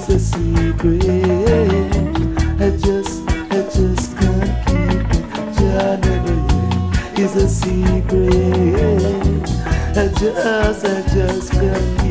It's a secret. I just, I just can't keep it. A secret. I just, I just can't.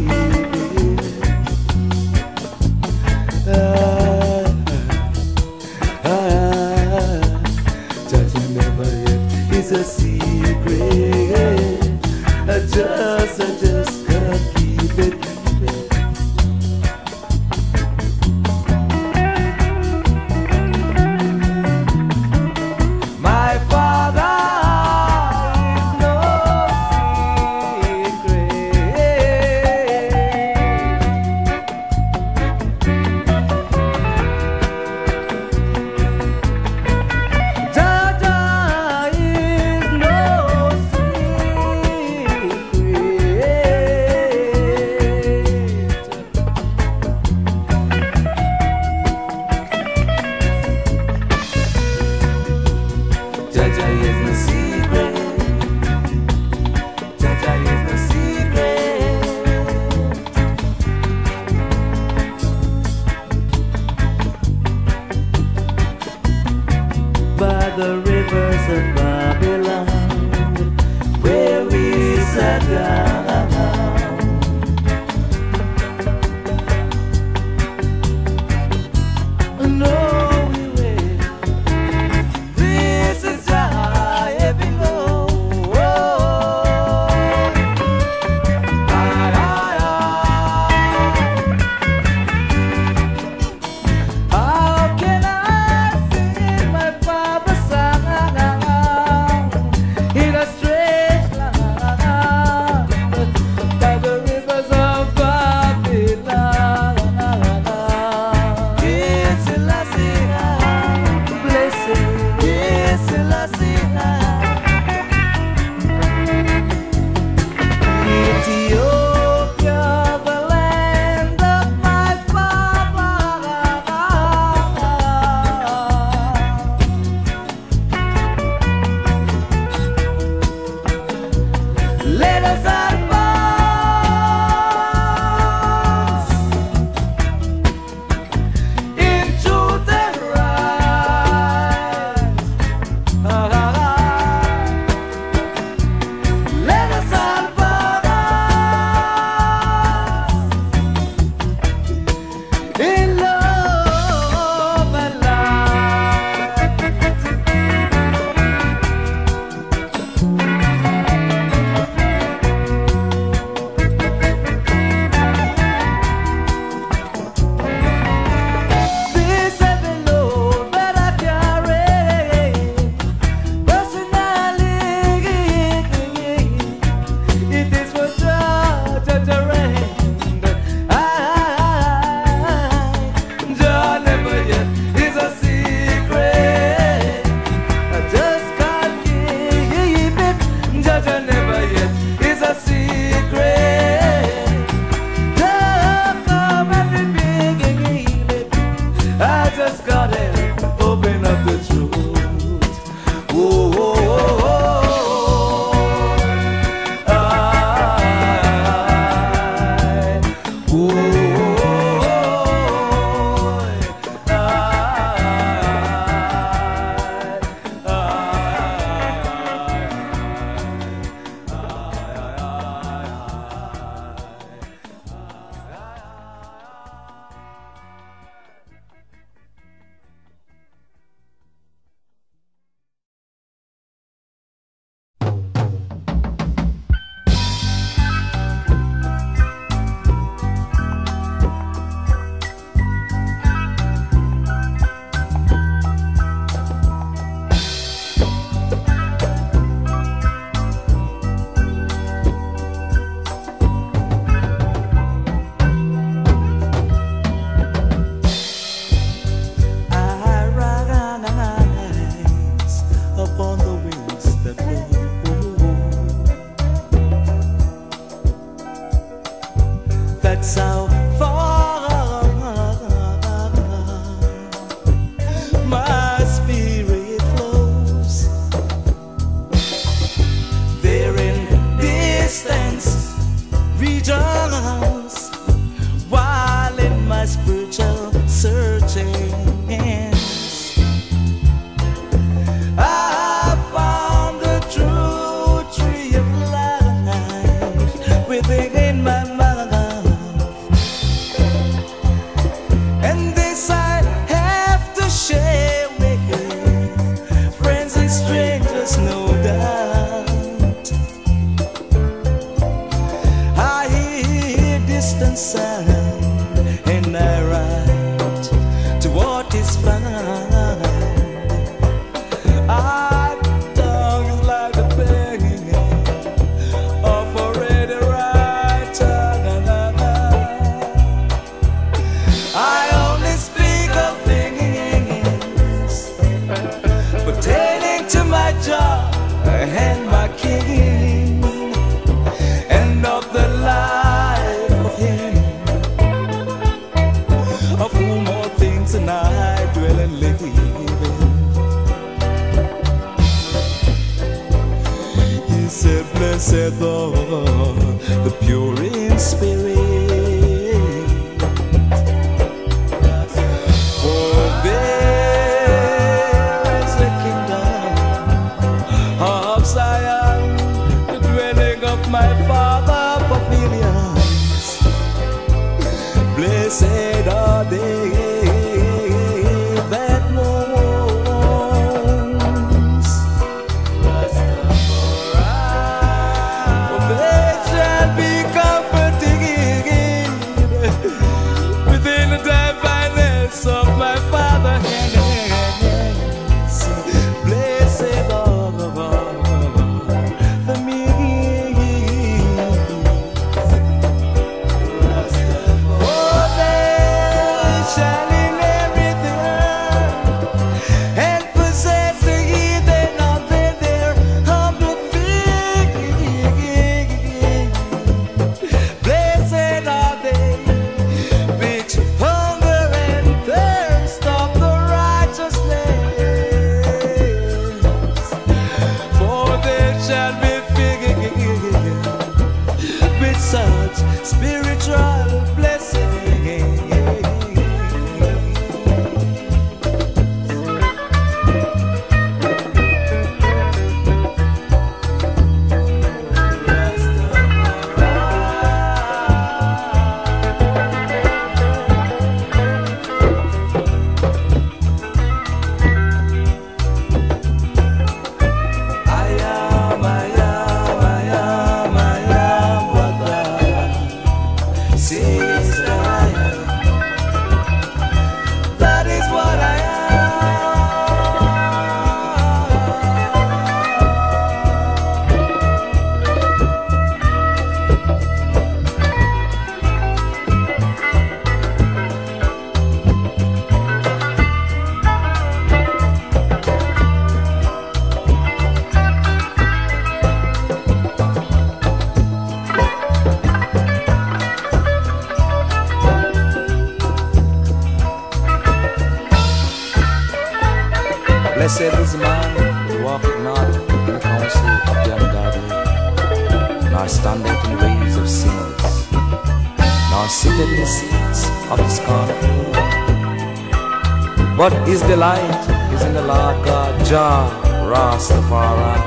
What is delight is in Allah, God, Jah, Rastafari.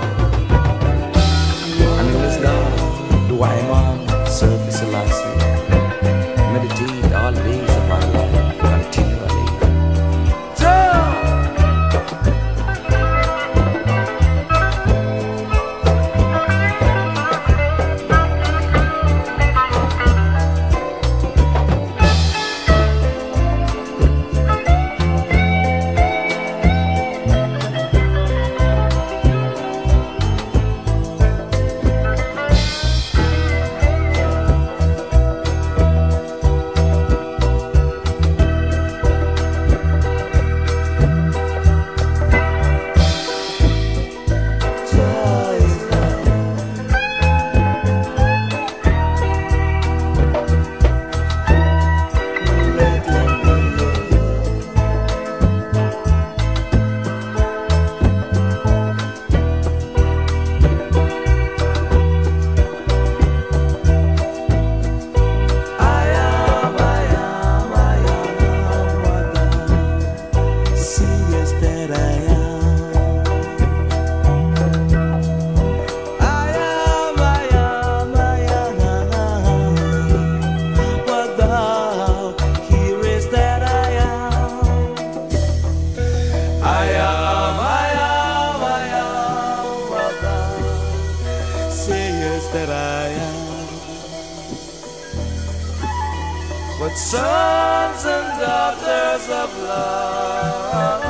but sons and daughters of love.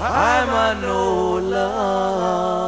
I'm a NOLA. love.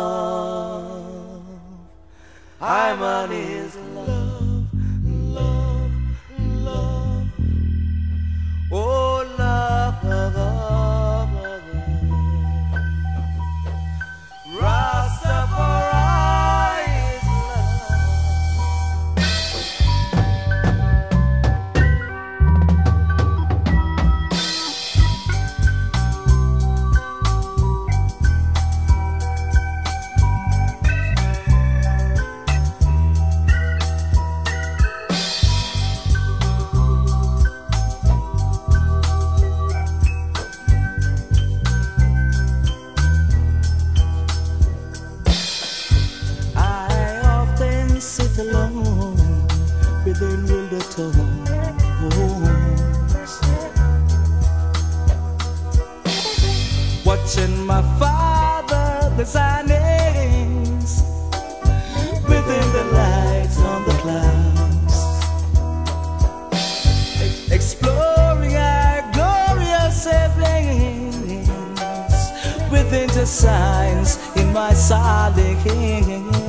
watching my father signings within the lights on the clouds, exploring our glorious heavens within the signs in my solid kings.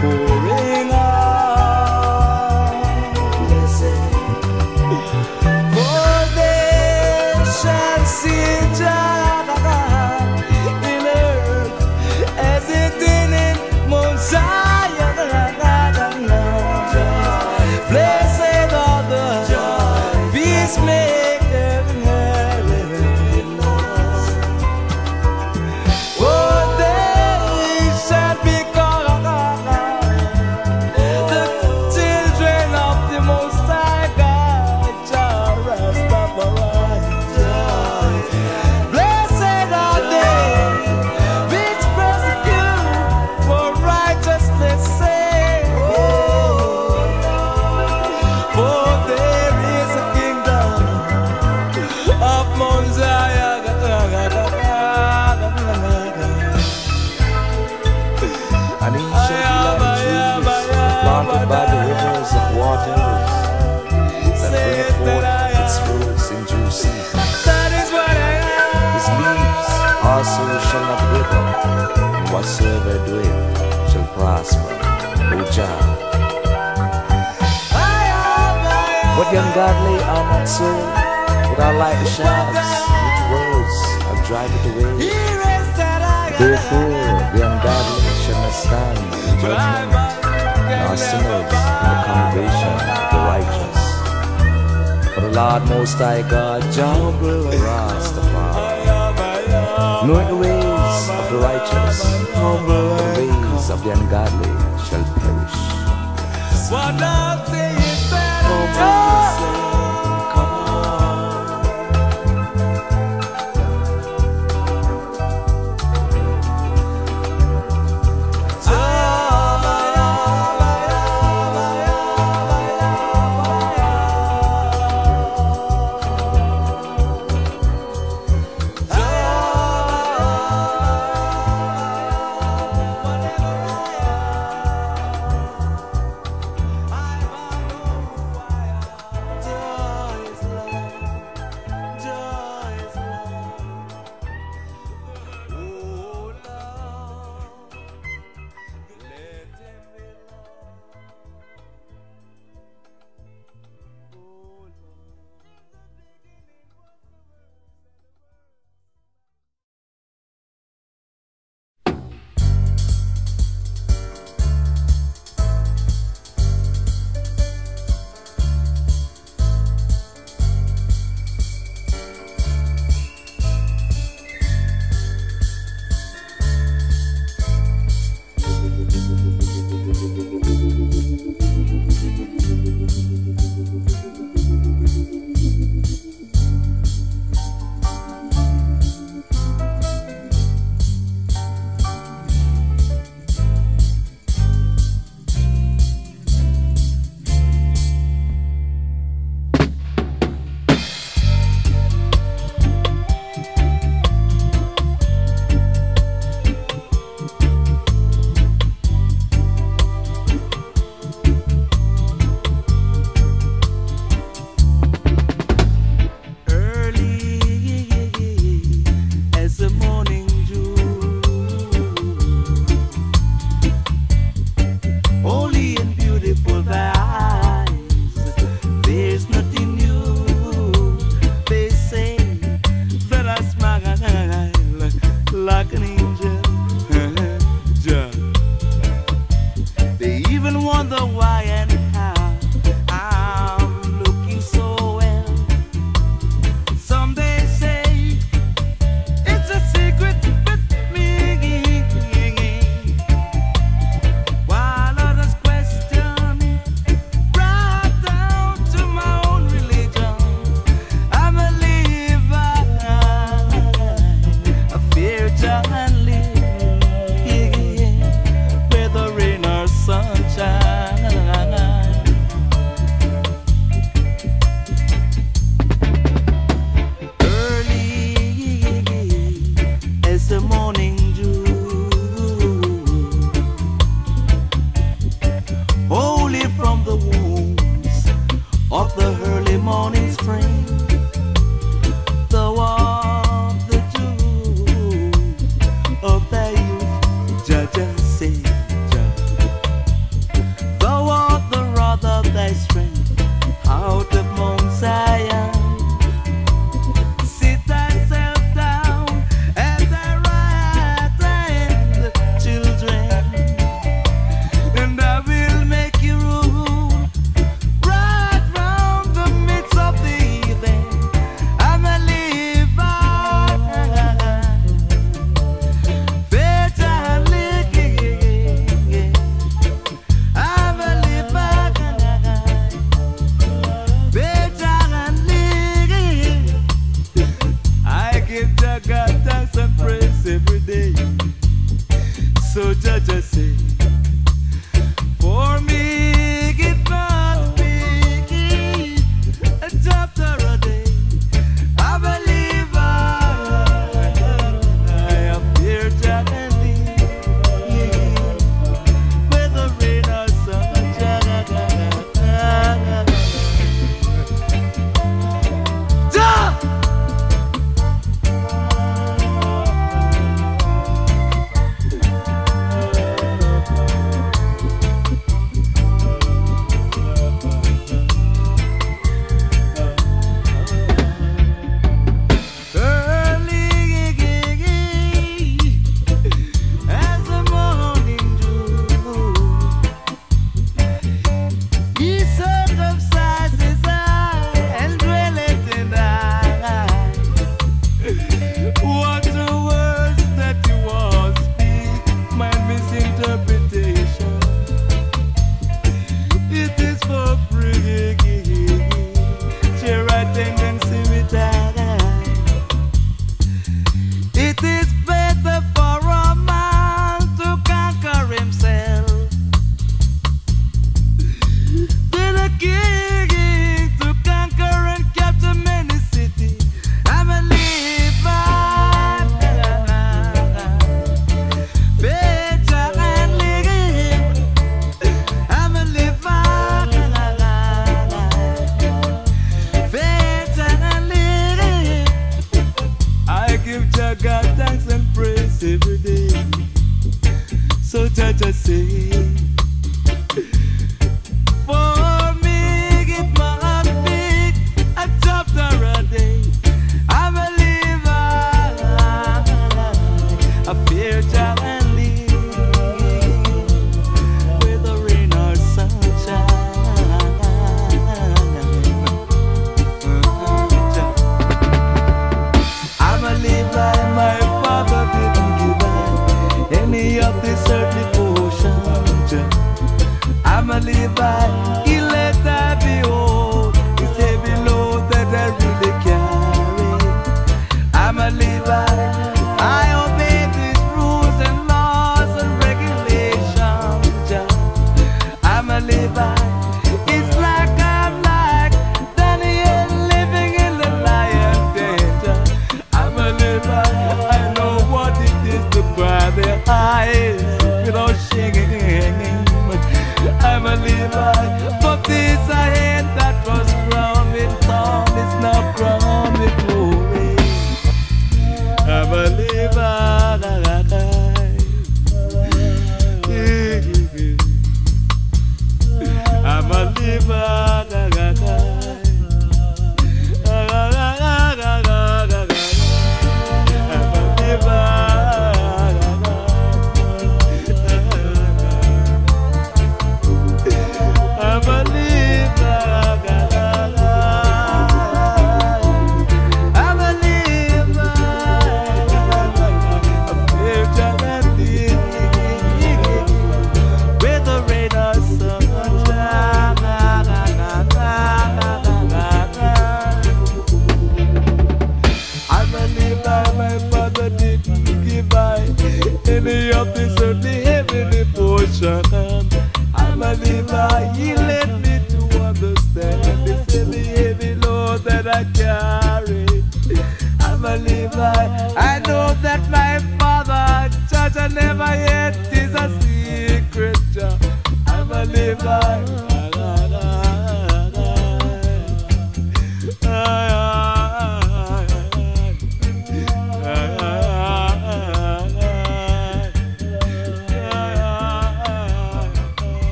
for I answer Would I light the shafts With words I drive it away Therefore the ungodly shall not stand in judgment. Nor sinners in the congregation of the righteous. For the Lord Most High God Jehovah Rastafari Knowing the ways of the righteous The ways of the ungodly shall perish. What love is better. Oh,